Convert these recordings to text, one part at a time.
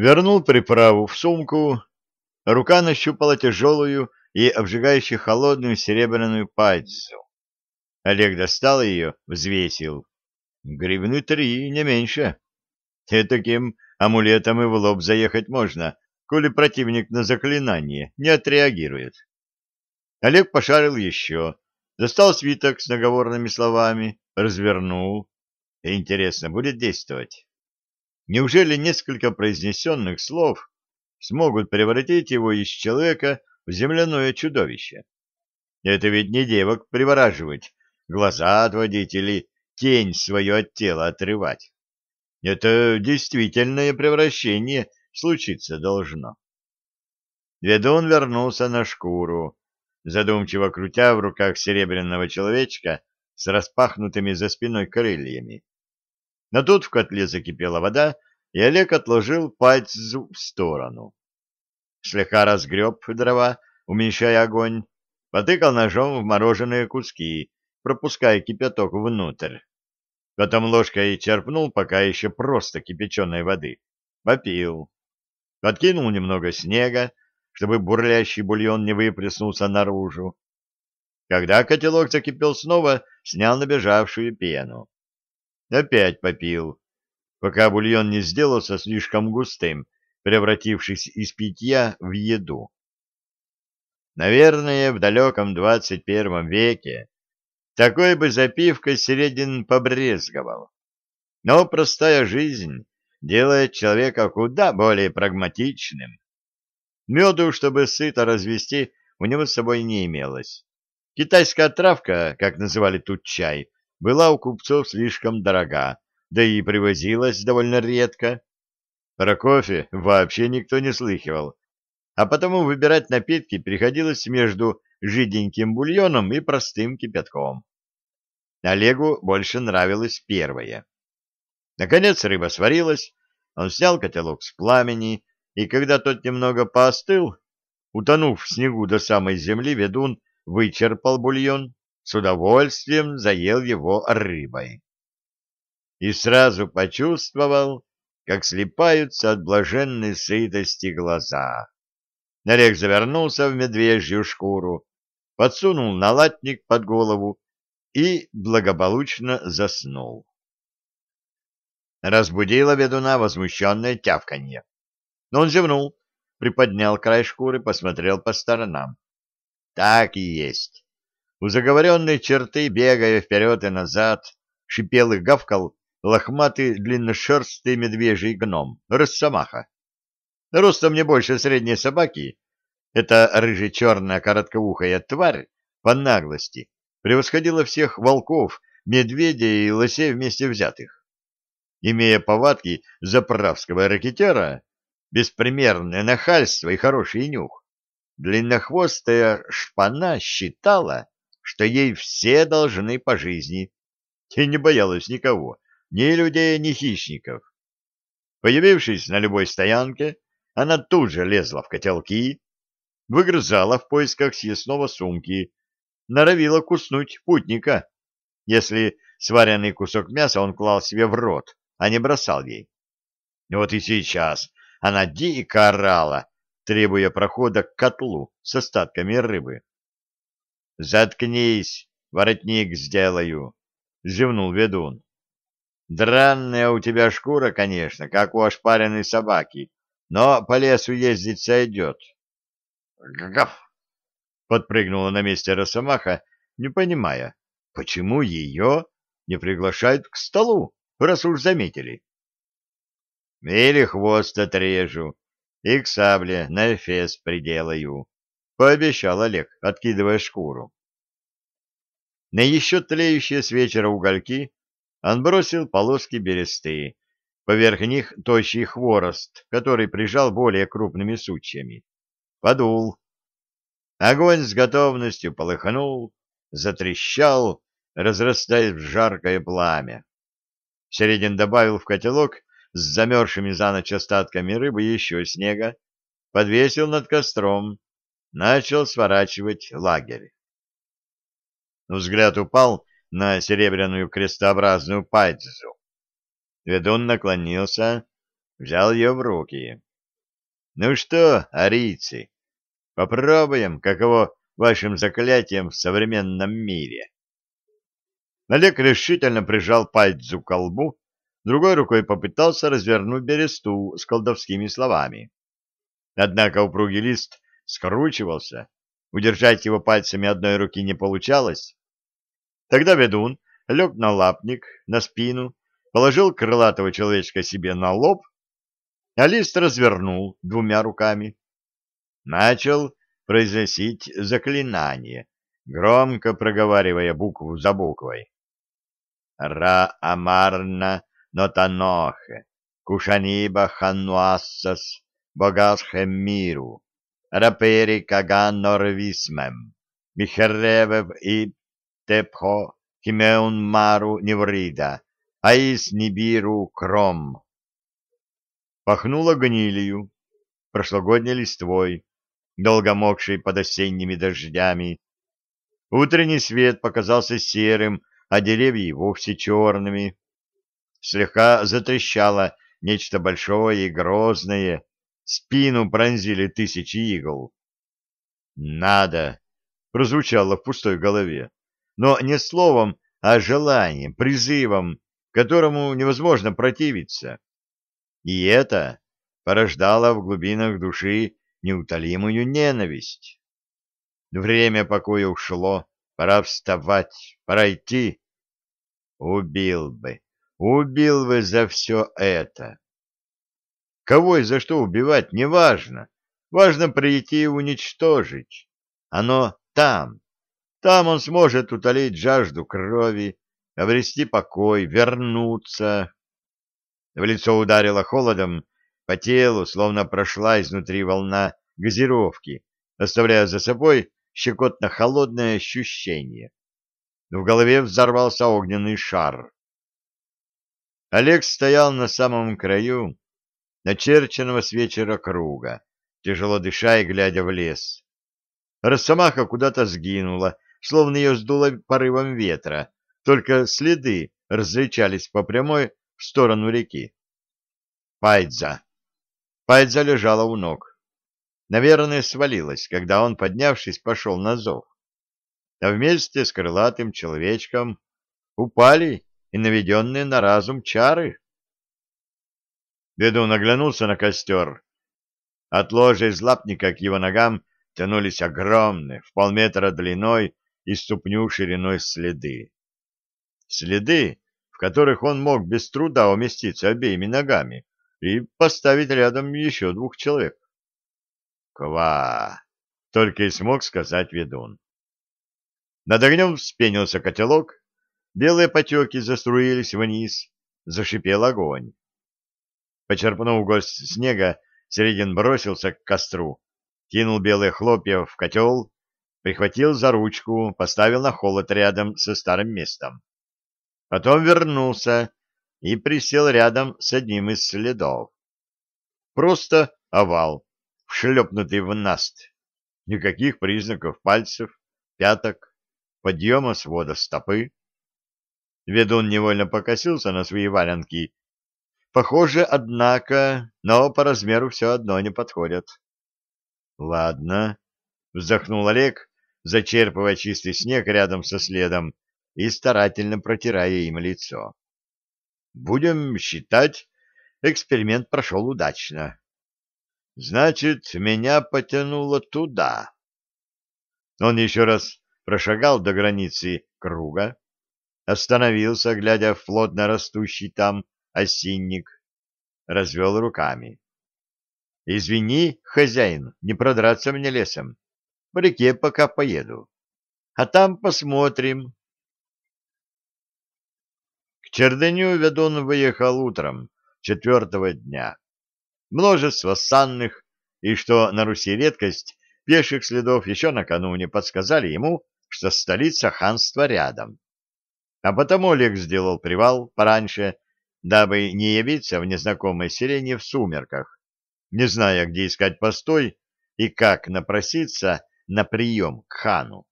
Вернул приправу в сумку, рука нащупала тяжелую и обжигающую холодную серебряную пальцу. Олег достал ее, взвесил. Гривны три, не меньше. И таким амулетом и в лоб заехать можно, коли противник на заклинание не отреагирует. Олег пошарил еще, достал свиток с наговорными словами, развернул. Интересно, будет действовать? Неужели несколько произнесенных слов смогут превратить его из человека в земляное чудовище? Это ведь не девок привораживать, глаза отводить или тень свою от тела отрывать. Это действительное превращение случиться должно. Ведун вернулся на шкуру, задумчиво крутя в руках серебряного человечка с распахнутыми за спиной крыльями. Но тут в котле закипела вода, и Олег отложил пальцу в сторону. Слегка разгреб дрова, уменьшая огонь, потыкал ножом в мороженые куски, пропуская кипяток внутрь. Потом ложкой черпнул пока еще просто кипяченой воды. Попил. Подкинул немного снега, чтобы бурлящий бульон не выплеснулся наружу. Когда котелок закипел снова, снял набежавшую пену. Опять попил, пока бульон не сделался слишком густым, превратившись из питья в еду. Наверное, в далеком двадцать первом веке такой бы запивкой Середин побрезговал. Но простая жизнь делает человека куда более прагматичным. Меду, чтобы сыто развести, у него с собой не имелось. Китайская травка, как называли тут чай, была у купцов слишком дорога, да и привозилась довольно редко. Про кофе вообще никто не слыхивал, а потому выбирать напитки приходилось между жиденьким бульоном и простым кипятком. Олегу больше нравилось первое. Наконец рыба сварилась, он снял котелок с пламени, и когда тот немного поостыл, утонув в снегу до самой земли, ведун вычерпал бульон, с удовольствием заел его рыбой. И сразу почувствовал, как слипаются от блаженной сытости глаза. Олег завернулся в медвежью шкуру, подсунул налатник под голову и благополучно заснул. Разбудило ведуна возмущенное тявканье. Но он зевнул, приподнял край шкуры, посмотрел по сторонам. Так и есть. У заговоренной черты, бегая вперед и назад, шипел и гавкал лохматый длинношерстый медвежий гном, росомаха. Ростом не больше средней собаки, эта рыже-черная короткоухая тварь по наглости превосходила всех волков, медведей и лосей вместе взятых. Имея повадки заправского ракетера, беспримерное нахальство и хороший нюх, длиннохвостая шпана считала, что ей все должны по жизни, и не боялась никого, ни людей, ни хищников. Появившись на любой стоянке, она тут же лезла в котелки, выгрызала в поисках съестного сумки, норовила куснуть путника, если сваренный кусок мяса он клал себе в рот, а не бросал ей. Вот и сейчас она дико орала, требуя прохода к котлу с остатками рыбы. «Заткнись, воротник сделаю», — зевнул ведун. «Дранная у тебя шкура, конечно, как у ошпаренной собаки, но по лесу ездить сойдет». «Гав!» — подпрыгнула на месте Росомаха, не понимая, почему ее не приглашают к столу, раз уж заметили. «Или хвост отрежу, и к сабле на эфес приделаю», пообещал Олег, откидывая шкуру. На еще тлеющие с вечера угольки он бросил полоски бересты, поверх них тощий хворост, который прижал более крупными сучьями. Подул. Огонь с готовностью полыхнул, затрещал, разрастаясь в жаркое пламя. Середин добавил в котелок с замерзшими за ночь остатками рыбы еще снега, подвесил над костром, начал сворачивать лагерь. Взгляд упал на серебряную крестообразную пальцу. Ведун наклонился, взял ее в руки. Ну что, арийцы, попробуем, каково вашим заклятием в современном мире. Олег решительно прижал пальцу к колбу, другой рукой попытался развернуть бересту с колдовскими словами. Однако упругий лист скручивался, удержать его пальцами одной руки не получалось. Тогда ведун лег на лапник, на спину, положил крылатого человечка себе на лоб, а лист развернул двумя руками. Начал произносить заклинание, громко проговаривая букву за буквой. Ра-Амарна Нотанохе, Кушаниба Хануассас, Богасхем Миру, Рапери Каган Норвисмем, Михеревев и Тепхо Химеун Мару Неврида, Аис Нибиру Кром. Пахнуло гнилью, прошлогодней листвой, долго мокшей под осенними дождями. Утренний свет показался серым, а деревья вовсе черными. Слегка затрещало нечто большое и грозное, спину пронзили тысячи игл. «Надо!» — прозвучало в пустой голове, но не словом, а желанием, призывом, которому невозможно противиться. И это порождало в глубинах души неутолимую ненависть. Время покоя ушло, пора вставать, пора идти. Убил бы, убил бы за все это. Кого и за что убивать, неважно. Важно прийти и уничтожить. Оно там. Там он сможет утолить жажду крови, обрести покой, вернуться. В лицо ударило холодом, по телу словно прошла изнутри волна газировки, оставляя за собой щекотно-холодное ощущение. В голове взорвался огненный шар. Олег стоял на самом краю начерченного с вечера круга, тяжело дыша и глядя в лес. Росомаха куда-то сгинула, словно ее сдуло порывом ветра, только следы различались по прямой в сторону реки. Пайдза. Пайдза лежала у ног. Наверное, свалилась, когда он, поднявшись, пошел на зов. А вместе с крылатым человечком упали и наведенные на разум чары. Ведун оглянулся на костер. От ложа из лапника к его ногам тянулись огромные, в полметра длиной и ступню шириной следы. Следы, в которых он мог без труда уместиться обеими ногами и поставить рядом еще двух человек. «Ква!» — только и смог сказать ведун. Над огнем вспенился котелок, белые потеки заструились вниз, зашипел огонь. Почерпнув гость снега, Середин бросился к костру, кинул белые хлопья в котел, прихватил за ручку, поставил на холод рядом со старым местом. Потом вернулся и присел рядом с одним из следов. Просто овал, вшлепнутый в наст. Никаких признаков пальцев, пяток, подъема свода стопы. Ведун невольно покосился на свои валенки. Похоже, однако, но по размеру все одно не подходят. — Ладно, — вздохнул Олег, зачерпывая чистый снег рядом со следом и старательно протирая им лицо. Будем считать, эксперимент прошел удачно. Значит, меня потянуло туда. Он еще раз прошагал до границы круга, остановился, глядя в плотно растущий там осинник, развел руками. — Извини, хозяин, не продраться мне лесом. В реке пока поеду. А там посмотрим, к Чердыню ведун выехал утром четвертого дня. Множество санных и, что на Руси редкость, пеших следов еще накануне подсказали ему, что столица ханства рядом. А потому Олег сделал привал пораньше, дабы не явиться в незнакомой селении в сумерках, не зная, где искать постой и как напроситься на прием к хану.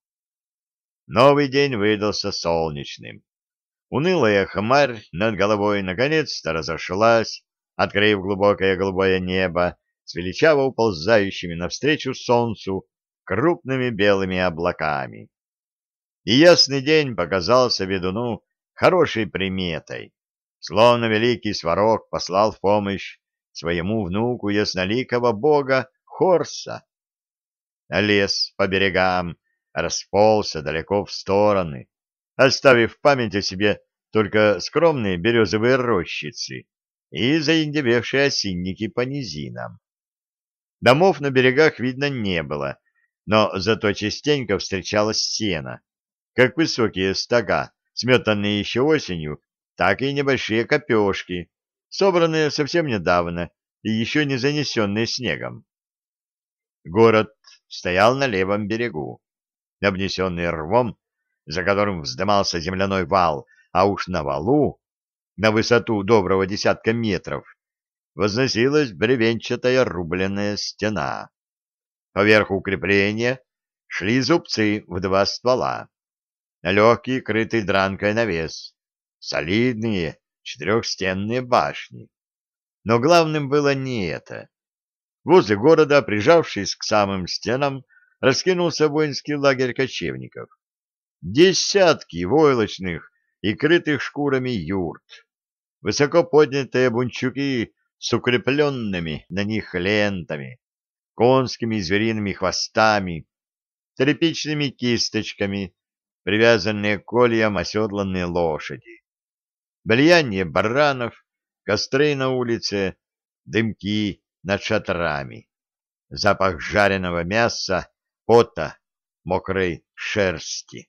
Новый день выдался солнечным. Унылая хмарь над головой наконец-то разошлась, открыв глубокое голубое небо с величаво уползающими навстречу солнцу крупными белыми облаками. И ясный день показался ведуну хорошей приметой, словно великий сварог послал в помощь своему внуку ясноликого бога Хорса. Лес по берегам расползся далеко в стороны, оставив в память о себе только скромные березовые рощицы и заиндевевшие осинники по низинам. Домов на берегах видно не было, но зато частенько встречалось сено, как высокие стога, сметанные еще осенью, так и небольшие копешки, собранные совсем недавно и еще не занесенные снегом. Город стоял на левом берегу, обнесенный рвом, за которым вздымался земляной вал, а уж на валу, на высоту доброго десятка метров, возносилась бревенчатая рубленная стена. Поверх укрепления шли зубцы в два ствола, легкий крытый дранкой навес, солидные четырехстенные башни. Но главным было не это. Возле города, прижавшись к самым стенам, раскинулся воинский лагерь кочевников. Десятки войлочных и крытых шкурами юрт. Высоко поднятые бунчуки с укрепленными на них лентами, конскими и звериными хвостами, тряпичными кисточками, привязанные к кольям оседланные лошади. Влияние баранов, костры на улице, дымки над шатрами, запах жареного мяса, пота, мокрой шерсти.